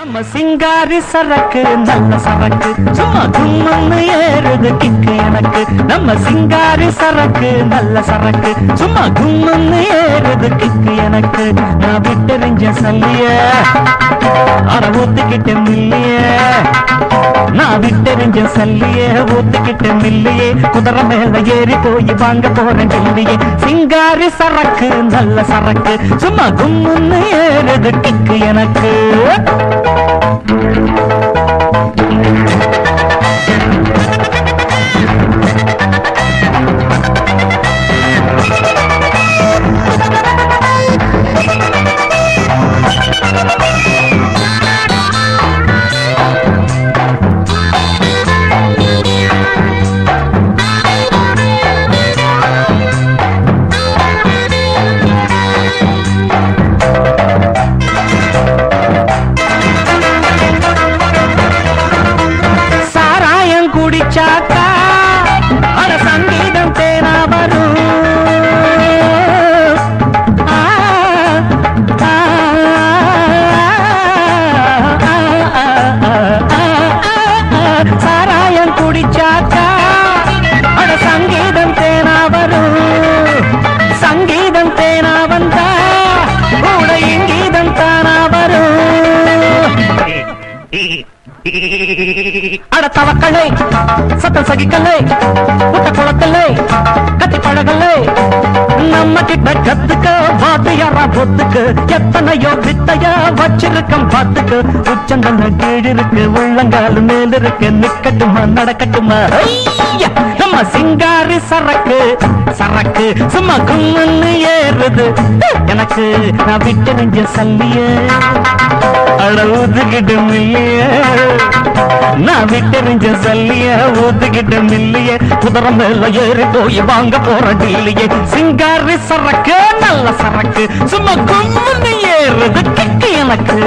நம்ம சிங்காரி சரக்கு நல்ல சரக்கு. சும்மா கும்மன்னு ஏறுது கிக்கு எனக்கு. நம்ம சிங்காரி சரக்கு நல்ல சரக்கு. சும்மா கும்மன்னு ஏறுது கிக்கு எனக்கு. நான் விட்டறிஞ்ச சல்லிய அட ஊத்துக்கிட்ட மில்லிய. நான் விட்டறிஞ்ச சல்லிய ஊத்துக்கிட்ட மில்லியே. குதிரை மேல ஏறி போய் வாங்க போறேன் டெல்லியே சிங்காரி சரக்கு நல்ல சரக்கு. சும்மா கும்முன்னு ஏறுது கிக்கு எனக்கு. குடிச்சாக்கா அட சங்கீதம் தேனா வரும் சாராயம் குடிச்சாக்கா அட சங்கீதம் தேனா வரும் சங்கீதம் தேனா வந்தா கூட இங்கீதம் தானா வரும் அட தவக்கலை சத்தம் சகிக்கல்லை புட்ட குளக்கலை கத்தி பழகல்லை நம்ம கிட்ட கத்துக்க வாத்தியாரா பொத்துக்கு எத்தனையோ வித்தையா வச்சிருக்கம் பாத்துக்கு உச்சந்தன கீழ் இருக்கு உள்ளங்கால் மேல் இருக்கு நிக்கட்டுமா நடக்கட்டுமா? நம்ம சிங்காரி சரக்கு சரக்கு சும்மா கும்முன்னு ஏறுது. எனக்கு நான் விட்டு நெஞ்ச சல்லியே. அட ஊத்துக்கிட்டு மில்லிய. நான் விட்டெறிஞ்ச சல்லிய ஊத்துக்கிட்டு மில்லிய. குதிரை மேல ஏறி போய் வாங்க போற டில்லிய. சிங்காரி சரக்கு நல்ல சரக்கு. சும்மா கும்முன்னு ஏறுது கிக்கு எனக்கு.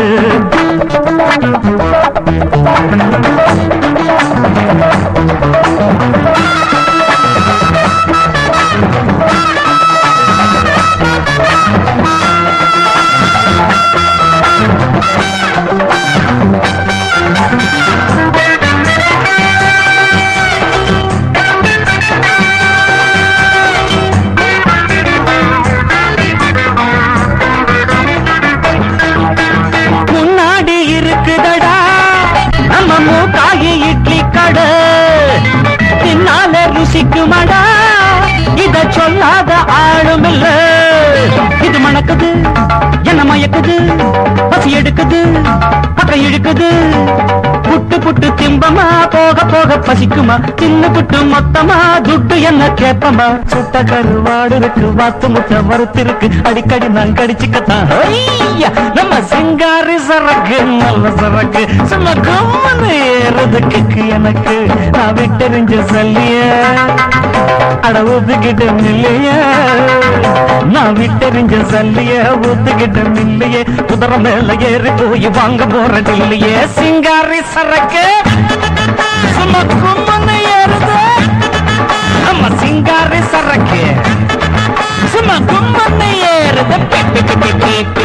மூக்காகி இட்லி கடை. பின்னால ருசிக்குமடா இத சொல்லாத ஆளும் இல்ல. இது மணக்குது என்ன மயக்குது? பசி எடுக்குது பக்கம் இழுக்குது. இன்பமா போக போக பசிக்குமா? தின்னு புட்டு மொத்தமா? துட்டு என்ன கேப்பமா? சுட்ட கருவாடு இருக்கு வாத்து முட்டை வறுத்து இருக்கு. அடிக்கடி நான் கடிச்சுக்கத்தான். நம்ம சிங்காரி சரக்கு நல்ல சரக்கு. சும்மா கம்மனு ஏறதுக்கு எனக்கு. நான் விட்டெறிஞ்ச சல்லிய அட ஊத்துக்கிட்ட இல்லையே நான் விட்டெறிஞ்ச சல்லிய ஊத்துக்கிட்ட இல்லையே குதிரை மேல ஏறி போய் வாங்க போற டில்லையே. சிங்காரி சரக்கு. சும்மா கும்மன்னு ஏறுது. நம்ம சிங்காரி சரக்கு. சும்மா ஏறுது.